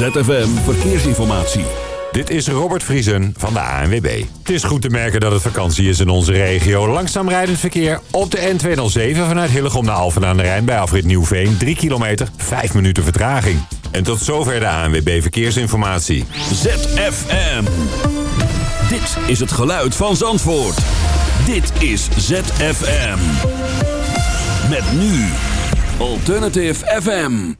ZFM Verkeersinformatie. Dit is Robert Vriesen van de ANWB. Het is goed te merken dat het vakantie is in onze regio. Langzaam rijdend verkeer op de N207 vanuit Hillegom naar Alphen aan de Rijn... bij afrit Nieuwveen, 3 kilometer, 5 minuten vertraging. En tot zover de ANWB Verkeersinformatie. ZFM. Dit is het geluid van Zandvoort. Dit is ZFM. Met nu Alternative FM.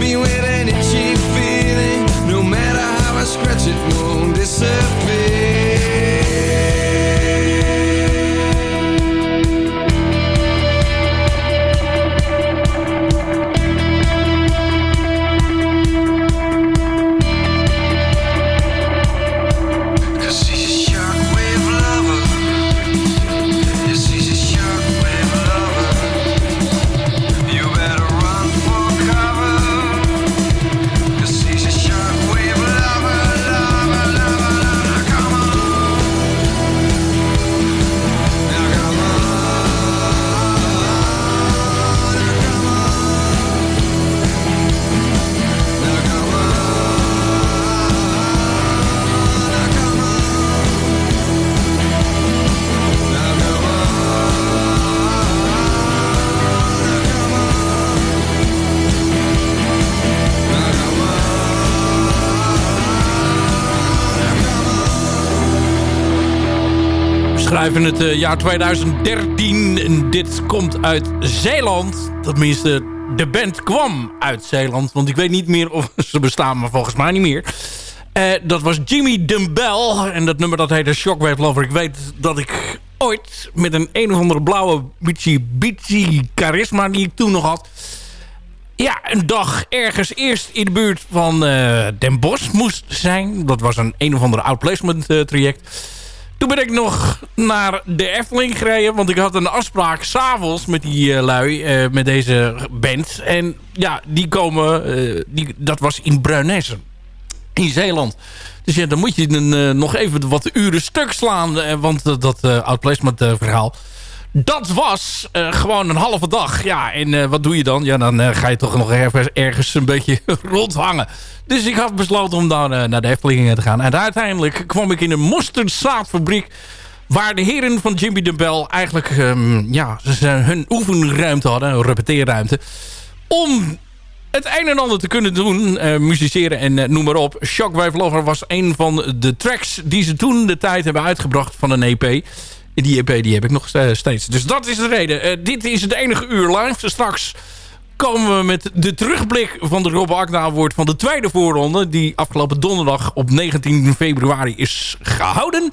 me when schrijven het uh, jaar 2013. En dit komt uit Zeeland. Tenminste, de band kwam uit Zeeland. Want ik weet niet meer of ze bestaan, maar volgens mij niet meer. Uh, dat was Jimmy Dumbell. En dat nummer dat heette Shockwave Lover. Ik weet dat ik ooit met een een of andere blauwe Mitsubishi Charisma... die ik toen nog had... Ja, een dag ergens eerst in de buurt van uh, Den Bosch moest zijn. Dat was een een of andere outplacement traject. Toen ben ik nog naar de Efteling gereden. Want ik had een afspraak s'avonds met die uh, lui. Uh, met deze band. En ja, die komen... Uh, die, dat was in Bruinessen. In Zeeland. Dus ja, dan moet je een, nog even wat uren stuk slaan. want dat outplacement verhaal dat was uh, gewoon een halve dag. Ja, en uh, wat doe je dan? Ja, dan uh, ga je toch nog ergens, een beetje rondhangen. Dus ik had besloten om dan naar de Eftelingen te gaan. En uiteindelijk kwam ik in een mosterdzaadfabriek... waar de heren van Jimmy de Bell eigenlijk um, ja, hun oefenruimte hadden. Een repeteerruimte. Om het een en ander te kunnen doen. Uh, musiceren en noem maar op. Shockwave Lover was een van de tracks die ze toen de tijd hebben uitgebracht van een EP. Die EP die heb ik nog steeds. Dus dat is de reden. Uh, dit is het enige uur live. Straks komen we met de terugblik van de Rob Award van de tweede voorronde. Die afgelopen donderdag op 19 februari is gehouden.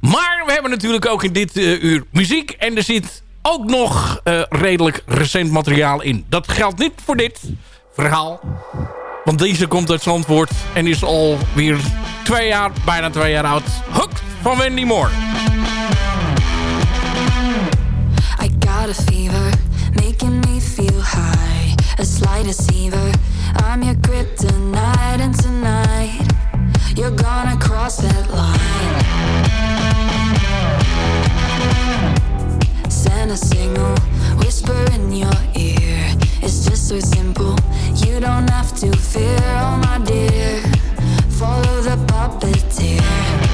Maar we hebben natuurlijk ook in dit uh, uur muziek. En er zit ook nog redelijk recent materiaal in. Dat geldt niet voor dit verhaal. Want deze komt uit Zandvoort en is alweer twee jaar, bijna twee jaar oud. Hooked van Wendy Moore. a fever, making me feel high. A slight deceiver, I'm your kryptonite, and tonight you're gonna cross that line. Send a signal, whisper in your ear. It's just so simple, you don't have to fear, oh my dear. Follow the puppeteer.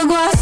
chegou a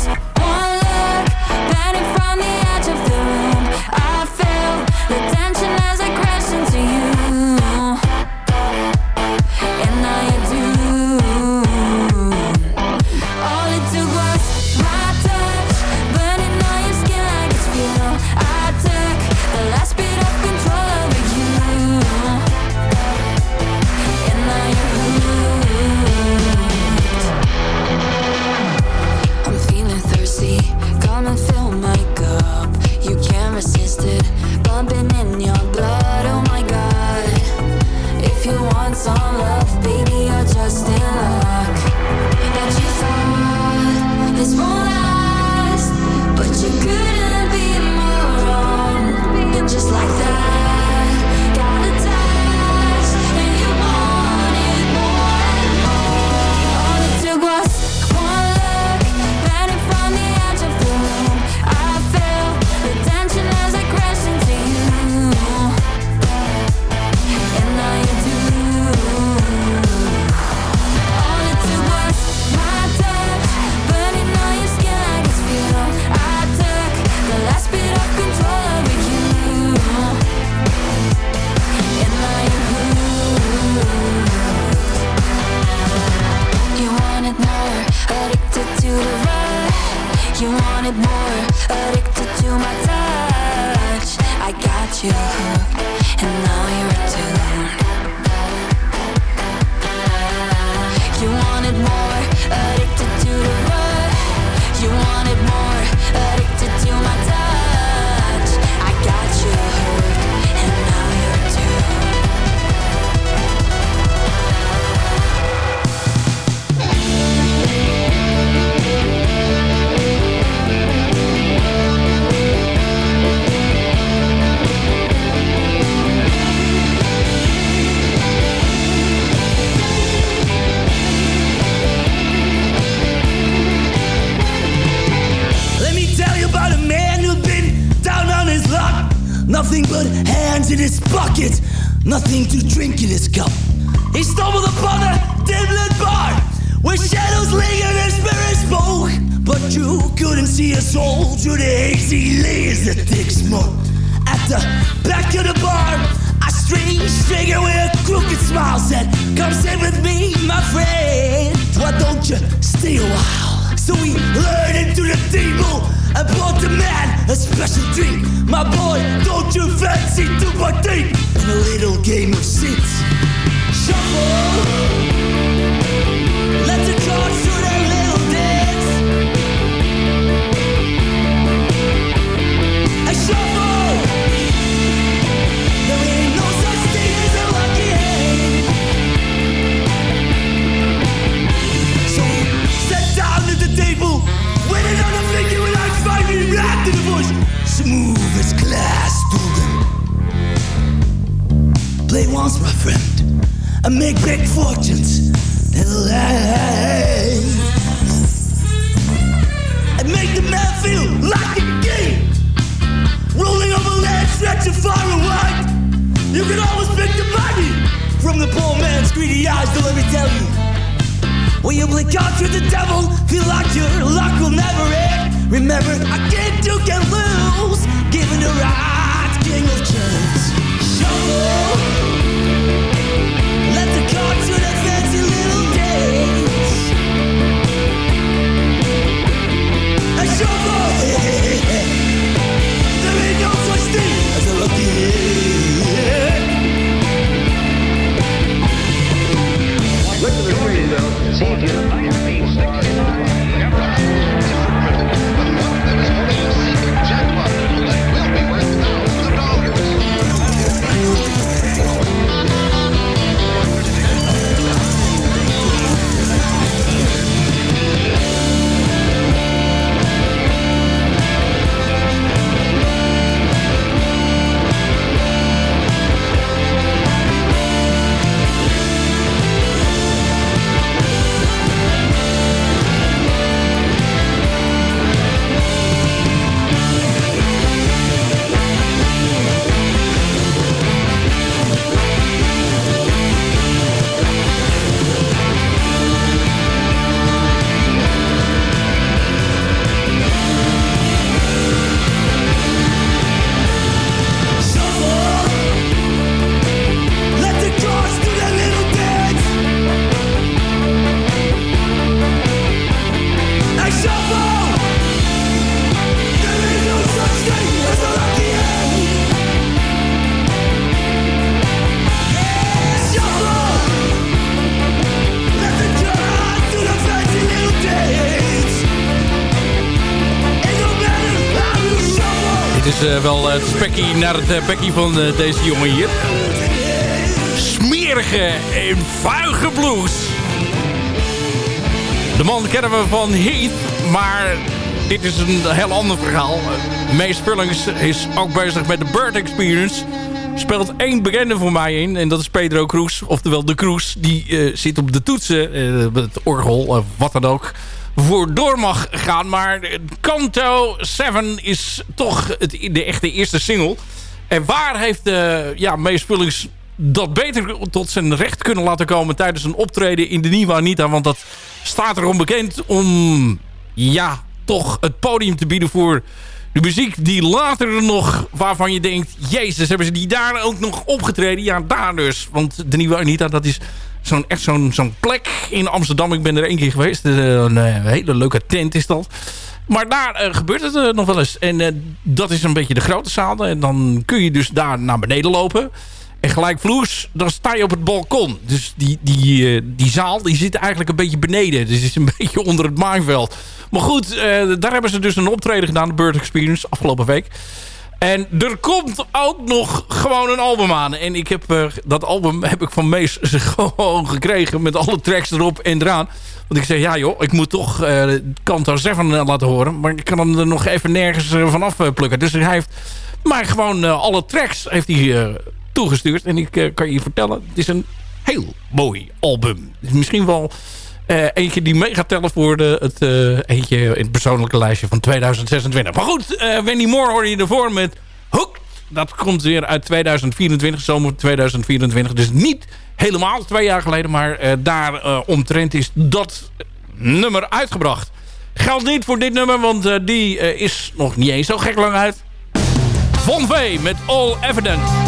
wel het spekkie naar het bekkie van uh, deze jongen hier. Smerige en vuige blues. De man kennen we van Heath, maar dit is een heel ander verhaal. Mees Pullings is ook bezig met de Bird Experience. Speelt één bekende voor mij in en dat is Pedro Cruz. Oftewel de Cruz, die zit op de toetsen, het orgel, wat dan ook voor door mag gaan. Maar Kanto 7 is toch het, de echte eerste single. En waar heeft de ja, Mees Pullings dat beter tot zijn recht kunnen laten komen... tijdens een optreden in de Nieuwe Anita? Want dat staat erom bekend om... ja, toch het podium te bieden voor de muziek die later nog... waarvan je denkt, jezus, hebben ze die daar ook nog opgetreden? Ja, daar dus. Want de Nieuwe Anita, dat is zo'n echt zo'n zo'n plek in Amsterdam. Ik ben er één keer geweest. Eh, een, een hele leuke tent is dat. Maar daar uh, gebeurt het nog wel eens. En dat is een beetje de grote zaal. En dan kun je dus daar naar beneden lopen. en gelijkvloers, dan sta je op het balkon. Dus die, die, die zaal die zit eigenlijk een beetje beneden. Dus is een beetje onder het maanveld. Maar goed, daar hebben ze dus een optreden gedaan, de Bird Experience, afgelopen week. En er komt ook nog gewoon een album aan. En ik heb, uh, dat album heb ik van Mees gewoon gekregen. Met alle tracks erop en eraan. Want ik zei, ja joh, ik moet toch uh, Kanto 7 laten horen. Maar ik kan hem er nog even nergens uh, vanaf plukken. Dus hij heeft maar gewoon alle tracks heeft hij, toegestuurd. En ik kan je vertellen, het is een heel mooi album. Misschien wel uh, eentje die mee gaat tellen voor de, het uh, eentje in het persoonlijke lijstje van 2026. Maar goed, uh, Wendy Moore hoor je ervoor met Hook. Dat komt weer uit 2024, zomer 2024. Dus niet helemaal twee jaar geleden, maar daar omtrent is dat nummer uitgebracht. Geldt niet voor dit nummer, want die is nog niet eens zo gek lang uit. Von V met All Evidence.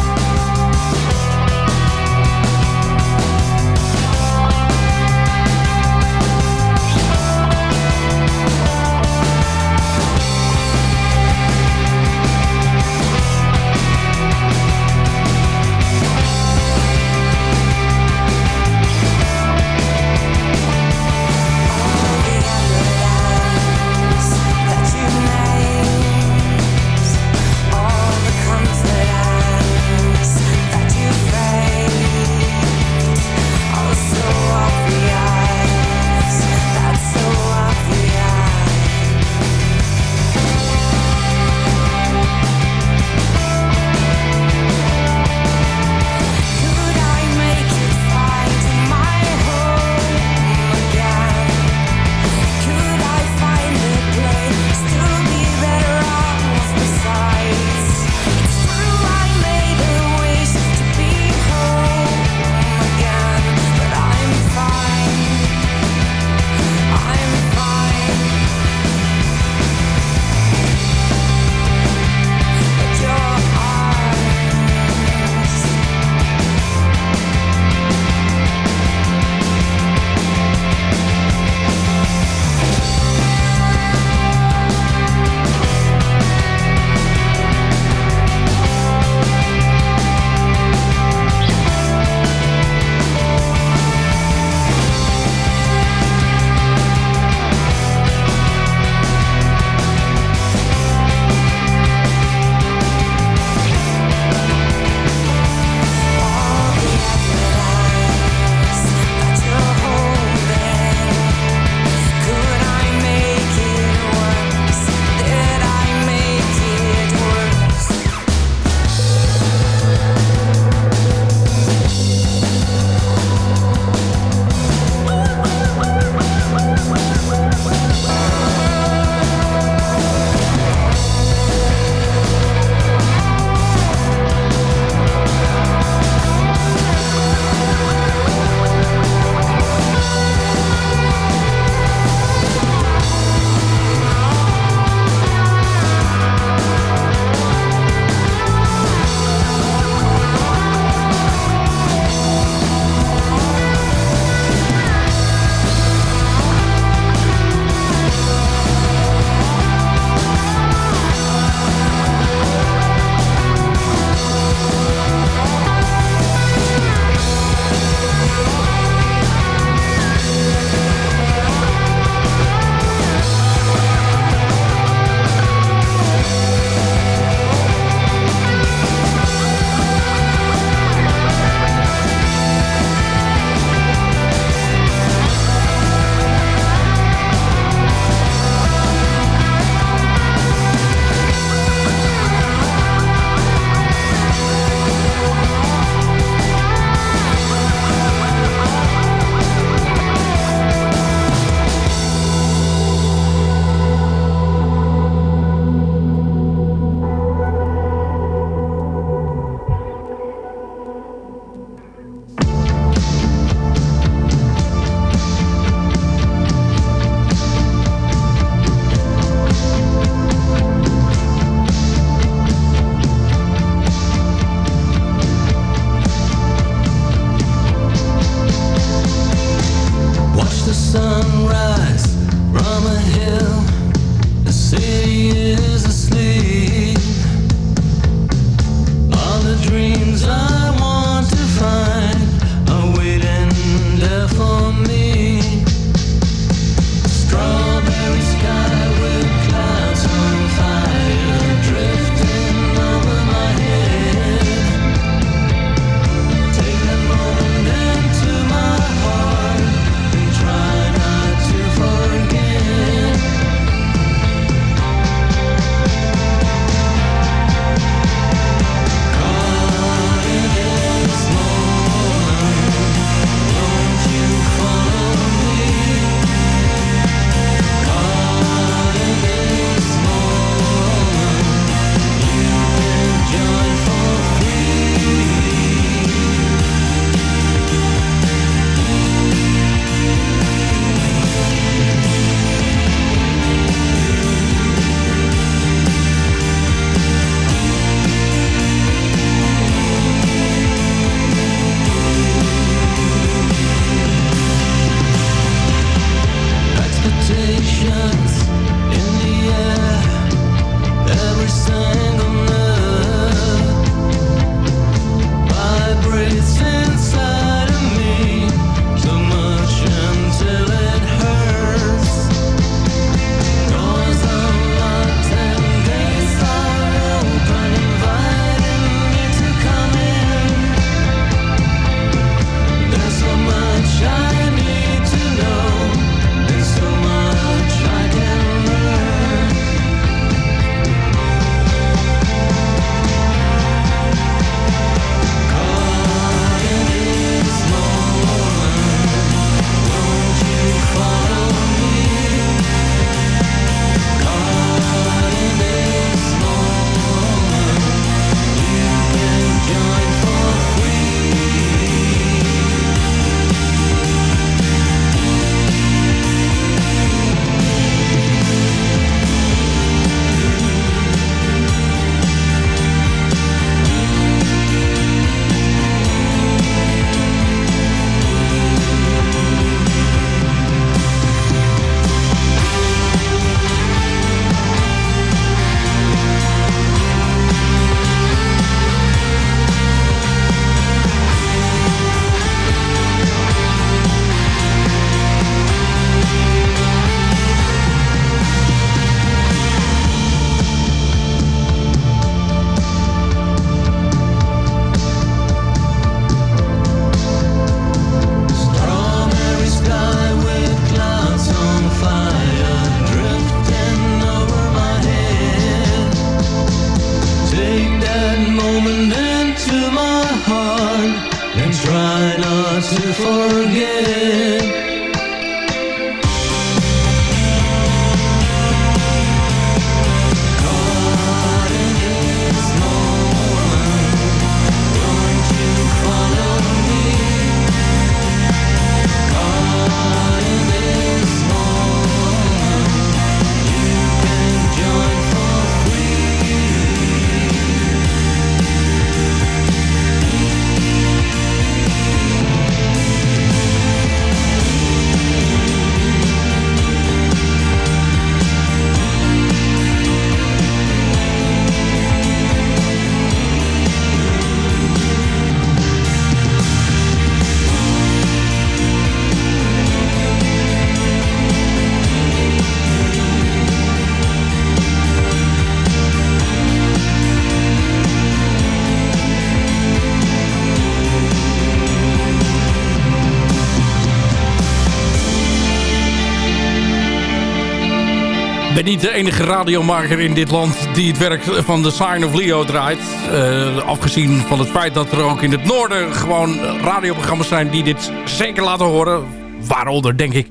Niet de enige radiomaker in dit land die het werk van The Sign of Leo draait. Uh, afgezien van het feit dat er ook in het noorden gewoon radioprogramma's zijn die dit zeker laten horen. Waaronder denk ik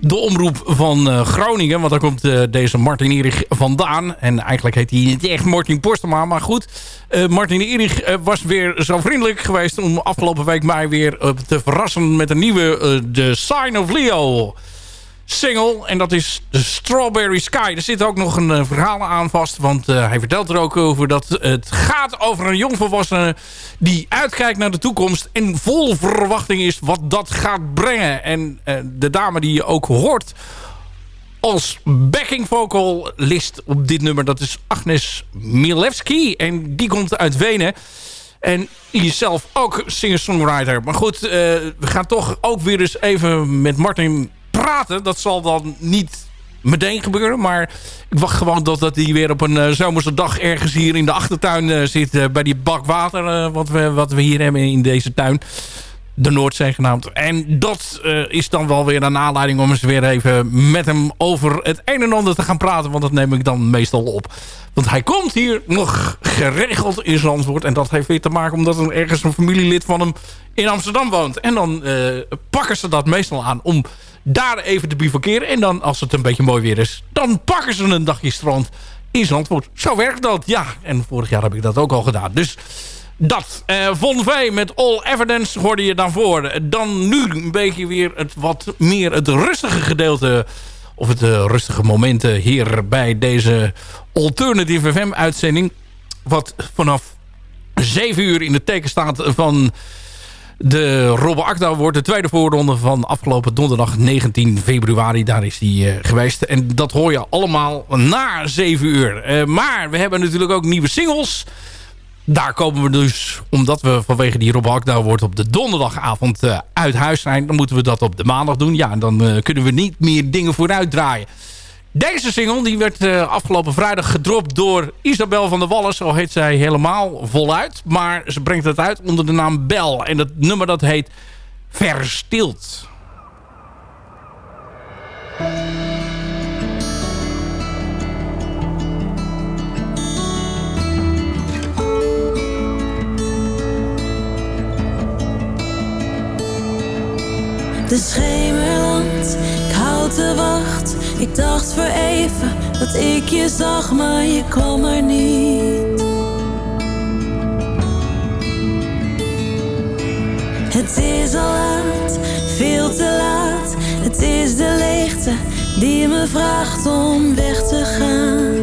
de omroep van uh, Groningen. Want daar komt uh, deze Martin Erich vandaan. En eigenlijk heet hij niet echt Martin Postema. Maar goed, Martin Erich was weer zo vriendelijk geweest... om afgelopen week mij weer te verrassen met een nieuwe The Sign of Leo single. En dat is Strawberry Sky. Er zit ook nog een uh, verhaal aan vast. Want uh, hij vertelt er ook over dat het gaat over een jongvolwassene... die uitkijkt naar de toekomst en vol verwachting is wat dat gaat brengen. En uh, de dame die je ook hoort als backing vocalist op dit nummer... dat is Agnes Milewski. En die komt uit Wenen. En die is zelf ook singer-songwriter. Maar goed, we gaan toch ook weer eens even met Martin praten. Dat zal dan niet meteen gebeuren. Maar ik wacht gewoon dat, dat hij weer op een uh, zomerse dag ergens hier in de achtertuin uh, zit. Uh, bij die bak water wat, we, wat we hier hebben in deze tuin. De Noordzee genaamd. En dat is dan wel weer een aanleiding om eens weer even met hem over het een en ander te gaan praten. Want dat neem ik dan meestal op. Want hij komt hier nog geregeld in Zandvoort. En dat heeft weer te maken omdat er ergens een familielid van hem in Amsterdam woont. En dan pakken ze dat meestal aan om daar even te bivakeren. En dan, als het een beetje mooi weer is, dan pakken ze een dagje strand in Zandvoort. Zo werkt dat, ja. En vorig jaar heb ik dat ook al gedaan. Dus dat. Uh, Von V met All Evidence hoorde je daarvoor. Dan nu een beetje weer het wat meer het rustige gedeelte... of het uh, rustige momenten hier bij deze Alternative FM-uitzending. Wat vanaf 7 uur in het teken staat van de Robbe Akda wordt de tweede voorronde van afgelopen donderdag 19 februari. Daar is die uh, geweest. En dat hoor je allemaal na 7 uur. Maar we hebben natuurlijk ook nieuwe singles. Daar komen we dus, omdat we vanwege die Robbe Akda wordt op de donderdagavond uh, uit huis zijn. Dan moeten we dat op de maandag doen. Ja, dan kunnen we niet meer dingen vooruit draaien. Deze single die werd uh, afgelopen vrijdag gedropt door Isabel van der Wallen. Zo heet zij helemaal voluit. Maar ze brengt het uit onder de naam Bel. En dat nummer dat heet Verstild. De schemerland, ik houd de wacht ik dacht voor even dat ik je zag, maar je kwam er niet. Het is al laat, veel te laat. Het is de leegte die me vraagt om weg te gaan.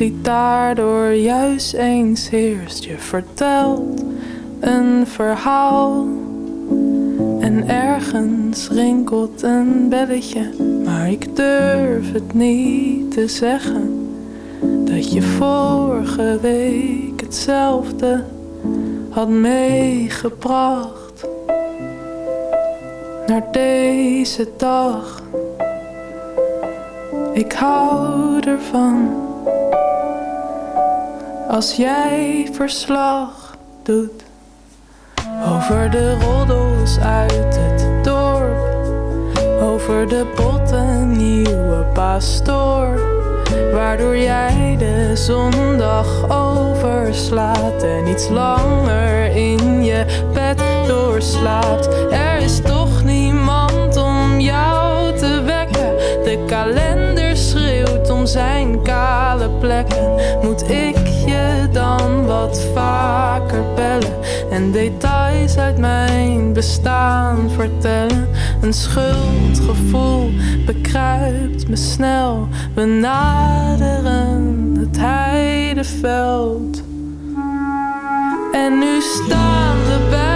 Die daardoor juist eens heerst. Je vertelt een verhaal en ergens rinkelt een belletje, maar ik durf het niet te zeggen dat je vorige week hetzelfde had meegebracht naar deze dag. Ik hou ervan als jij verslag doet over de roddels uit het dorp, over de botte nieuwe pastoor waardoor jij de zondag overslaat en iets langer in je bed doorslaapt. Er is toch niemand om jou te wekken. De kalender schreeuwt om zijn kale plekken. Moet ik wat vaker bellen en details uit mijn bestaan vertellen? Een schuldgevoel bekruipt me snel. We naderen het heideveld. En nu staan we bij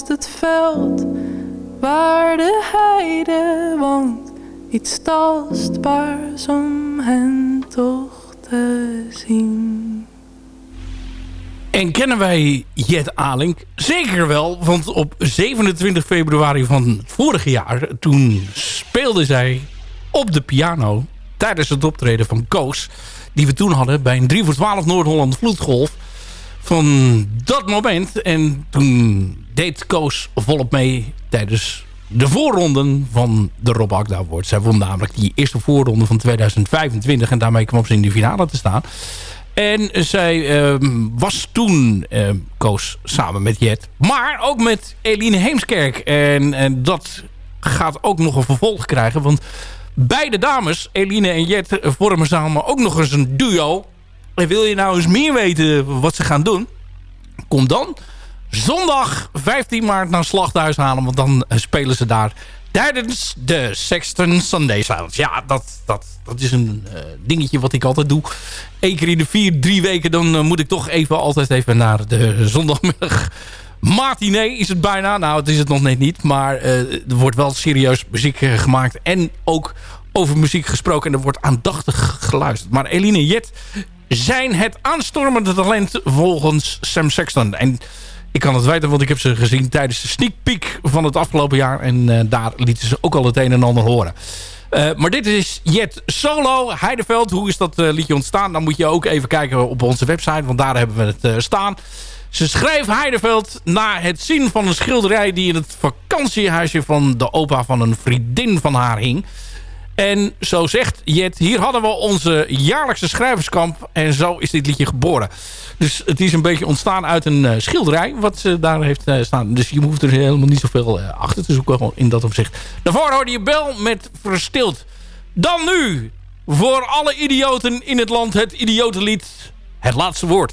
het veld waar de heide woont. Iets tastbaars om hen toch te zien. En kennen wij Jet Alink? Zeker wel, want op 27 februari van het vorige jaar... toen speelde zij op de piano tijdens het optreden van Koos... die we toen hadden bij een 3 voor 12 Noord-Holland Vloedgolf. Van dat moment, en toen deed Koos volop mee tijdens de voorronden van de Rob Agda. Zij won namelijk die eerste voorronde van 2025... en daarmee kwam ze in de finale te staan... En zij ehm, was toen ehm, koos samen met Jet. Maar ook met Eline Heemskerk. En, en dat gaat ook nog een vervolg krijgen. Want beide dames, Eline en Jet, vormen samen ook nog eens een duo. En wil je nou eens meer weten wat ze gaan doen? Kom dan zondag 15 maart naar Slachthuis halen. Want dan eh, spelen ze daar tijdens de Sexton Sunday Silence. Ja, dat, dat, dat is een eh, dingetje wat ik altijd doe. Eén keer in de vier, drie weken... dan eh, moet ik toch even altijd even naar de zondagmiddag... Matinee is het bijna. Nou, het is het nog net niet. Maar er wordt wel serieus muziek gemaakt. En ook over muziek gesproken. En er wordt aandachtig geluisterd. Maar Eline Jet zijn het aanstormende talent volgens Sam Sexton. En ik kan het weten, want ik heb ze gezien tijdens de sneak peek van het afgelopen jaar. En eh, daar lieten ze ook al het een en ander horen. maar dit is Jet Solo, Heideveld. Hoe is dat liedje ontstaan? Dan moet je ook even kijken op onze website, want daar hebben we het staan. Ze schreef Heideveld na het zien van een schilderij... die in het vakantiehuisje van de opa van een vriendin van haar hing. En zo zegt Jet, hier hadden we onze jaarlijkse schrijverskamp... en zo is dit liedje geboren. Dus het is een beetje ontstaan uit een uh, schilderij... wat ze daar heeft uh, staan. Dus je hoeft er helemaal niet zoveel achter te zoeken in dat opzicht. Daarvoor hoorde je Bel met Verstild. Dan nu, voor alle idioten in het land... het idiotenlied, het laatste woord.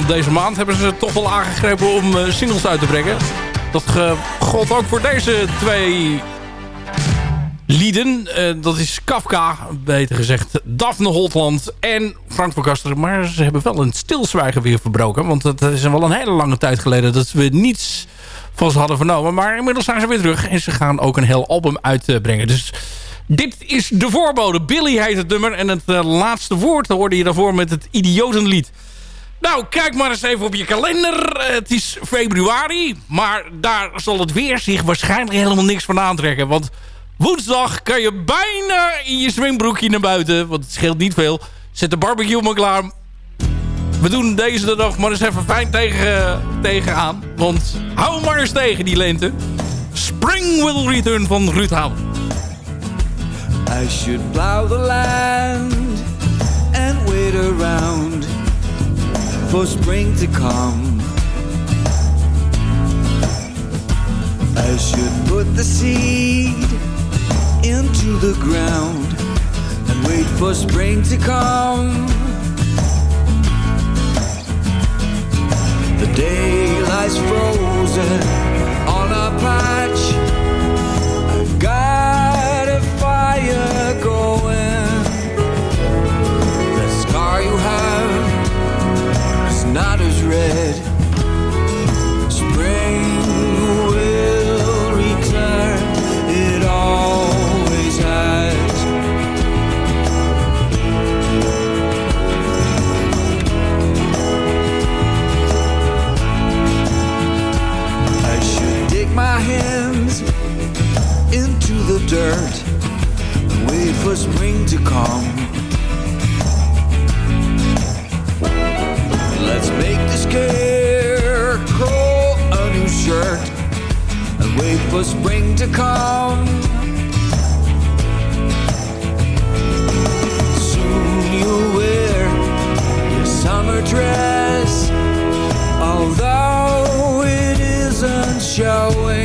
Van deze maand... hebben ze toch wel aangegrepen om uh, singles uit te brengen. Dat gold ook voor deze twee lieden. Uh, dat is Kafka, beter gezegd Daphne Holtland en Frank van Kasteren. Maar ze hebben wel een stilzwijgen weer verbroken. Want het is wel een hele lange tijd geleden dat we niets van ze hadden vernomen. Maar inmiddels zijn ze weer terug en ze gaan ook een heel album uitbrengen. Dus dit is de voorbode. Billy heet het nummer. En het uh, laatste woord hoorde je daarvoor met het idiotenlied. Nou, kijk maar eens even op je kalender. Het is februari. Maar daar zal het weer zich waarschijnlijk helemaal niks van aantrekken. Want woensdag kan je bijna in je zwembroekje naar buiten. Want het scheelt niet veel. Zet de barbecue maar klaar. We doen deze dag maar eens even fijn tegen, tegenaan. Want hou maar eens tegen die lente. Spring will return van Ruud Houden. I should plow the land and wait around for spring to come. I should put the seed into the ground and wait for spring to come. The day lies frozen on a patch. I've got red. Spring will return, it always has. I should dig my hands into the dirt and wait for spring to come. Wait for spring to come. Soon you'll wear your summer dress, although it isn't showing.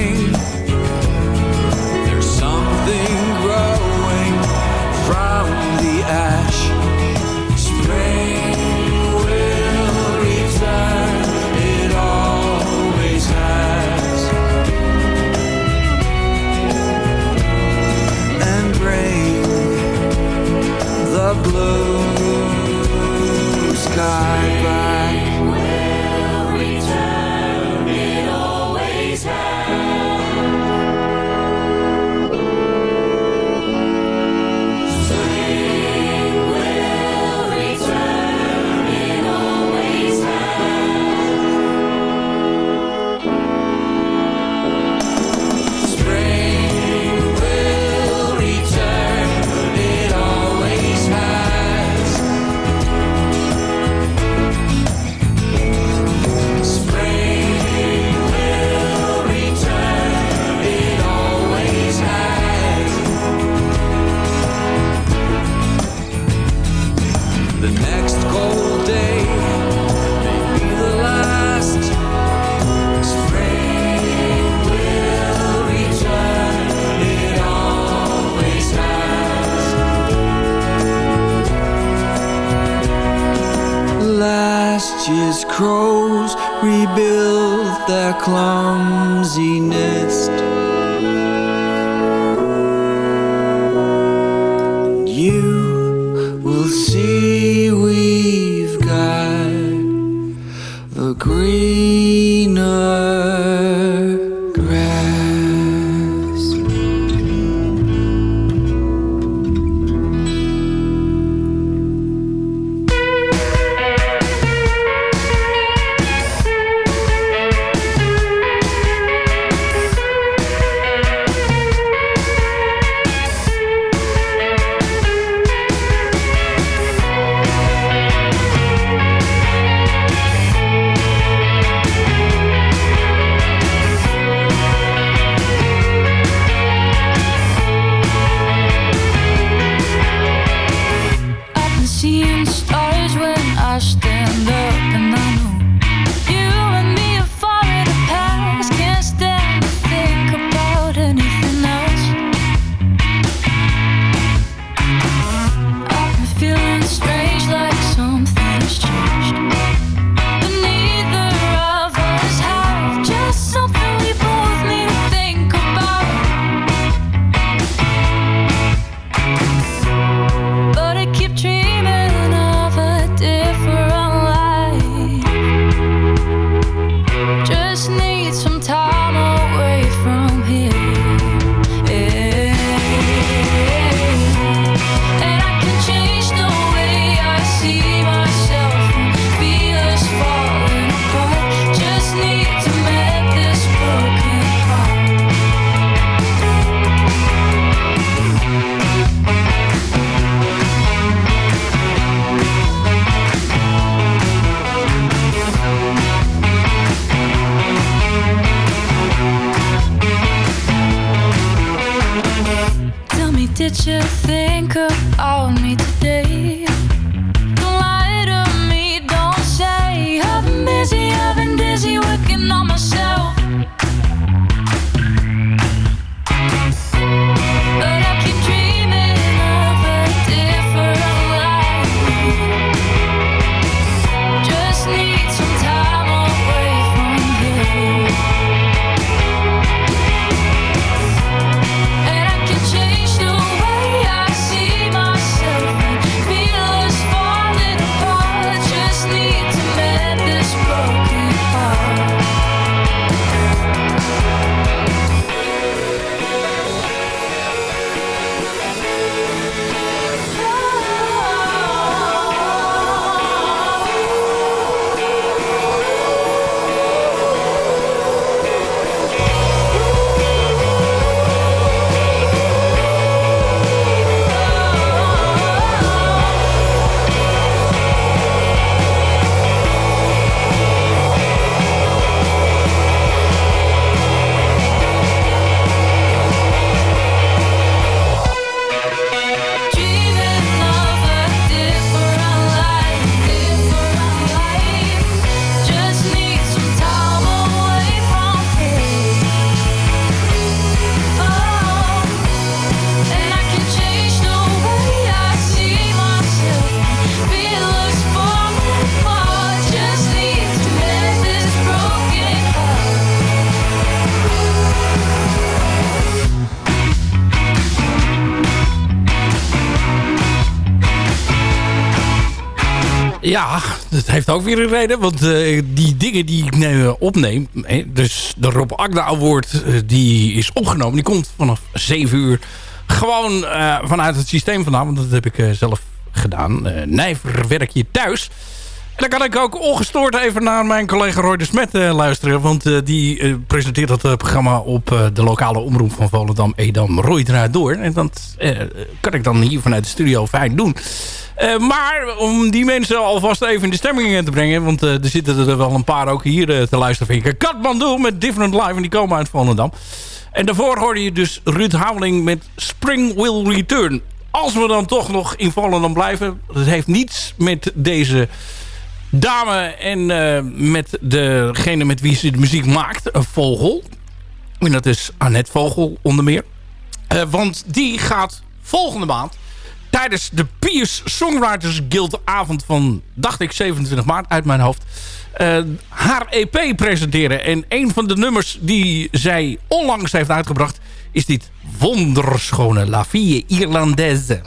Crows rebuild their clumsy nest. Did you think about Ja, dat heeft ook weer een reden. Want eh, die dingen die ik eh, opneem... hè, dus de Rob Agda Award eh, die is opgenomen. Die komt vanaf 7 uur gewoon vanuit het systeem vandaan. Want dat heb ik zelf gedaan. Eh Nijver werk je thuis. Dan kan ik ook ongestoord even naar mijn collega Roy de Smet eh, luisteren. Want eh, die eh, presenteert dat programma op de lokale omroep van Volendam, Edam, Roy draait door. En dat kan ik dan hier vanuit de studio fijn doen. Maar om die mensen alvast even in de stemming te brengen... want er zitten er wel een paar ook hier te luisteren, vind ik. Katmandu met Different Life en die komen uit Volendam. En daarvoor hoorde je dus Ruud Houweling met Spring Will Return. Als we dan toch nog in Volendam blijven... dat heeft niets met deze dame en eh, met degene met wie ze de muziek maakt, een Vogel. En dat is Annette Vogel onder meer. Eh, want die gaat volgende maand tijdens de Piers Songwriters Guild avond van, dacht ik, 27 maart uit mijn hoofd, eh, haar EP presenteren. En een van de nummers die zij onlangs heeft uitgebracht is dit wonderschone La Fille Irlandaise.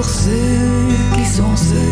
pour ceux qui sont ceux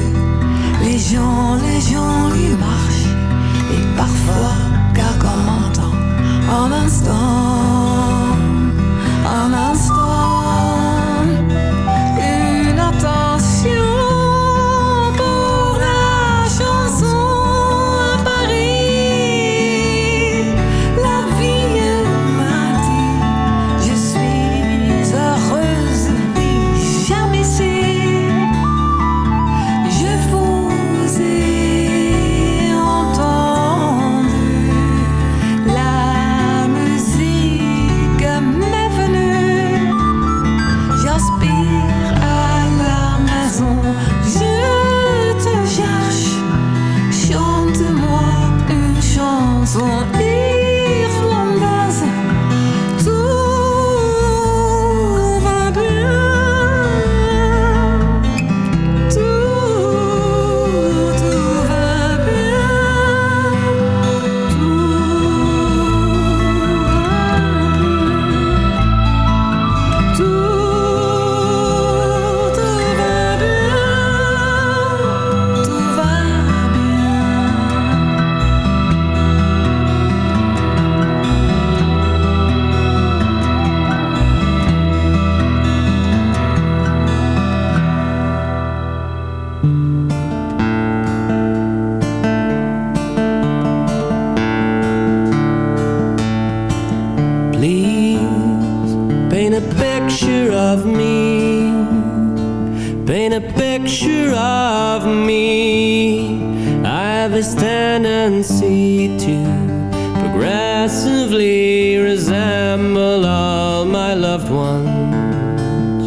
to progressively resemble all my loved ones.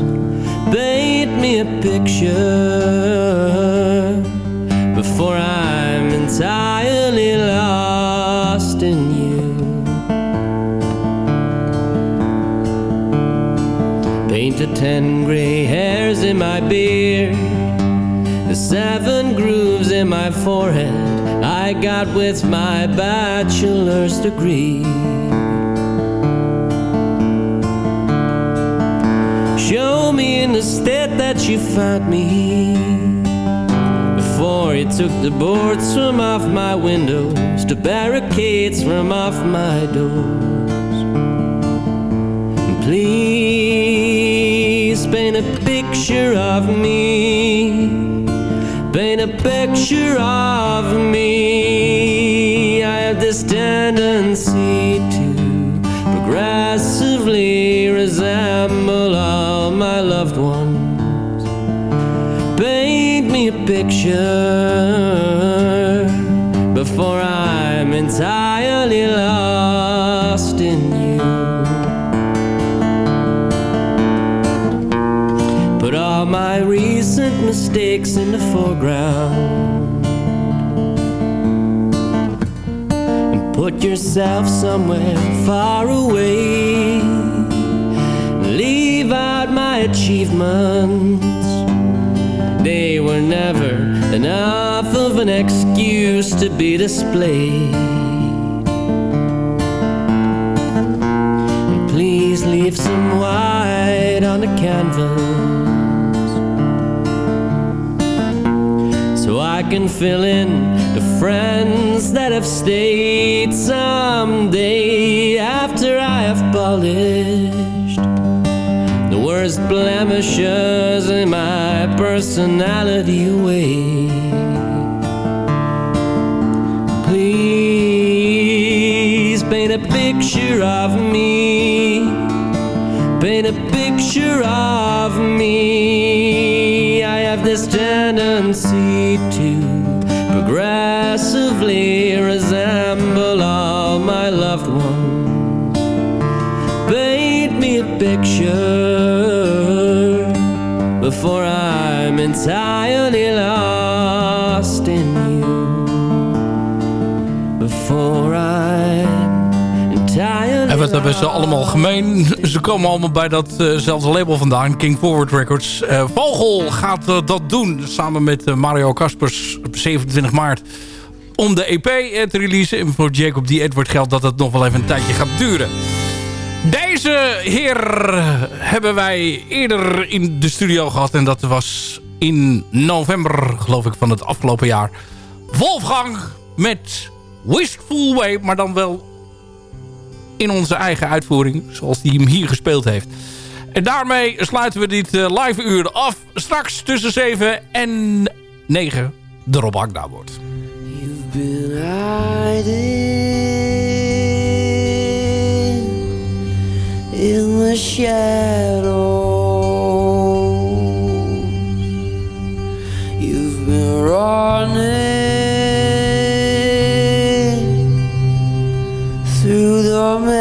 Paint me a picture before I'm entirely lost in you. Painted ten gray hairs in my beard, the seven grooves in my forehead I got with my bachelor's degree. Show me in the state that you found me before you took the boards from off my windows, the barricades from off my doors. Please paint a picture of me. Paint a picture of me. I have this tendency to progressively resemble all my loved ones. Paint me a picture before I'm entirely lost in you. Put all my recent mistakes foreground. And put yourself somewhere far away. Leave out my achievements. They were never enough of an excuse to be displayed. And please leave some white on the canvas. Can fill in the friends that have stayed someday after I have polished the worst blemishes in my personality away. Please paint a picture of me. Paint a picture of me. Wat hebben ze allemaal gemeen? Ze komen allemaal bij datzelfde label vandaan, King Forward Records. Eh, Vogel gaat eh, dat doen samen met eh, Mario Kaspers op 27 maart om de EP eh, te releasen. En voor Jacob D. Edward geldt dat het nog wel even een tijdje gaat duren. Deze heer hebben wij eerder in de studio gehad. En dat was in november, geloof ik, van het afgelopen jaar. Wolfgang met Wistful Way, maar dan wel in onze eigen uitvoering. Zoals hij hem hier gespeeld heeft. En daarmee sluiten we dit eh, live uur af. Straks tussen 7 en 9 de Rob Agda wordt. In the shadows. You've been running from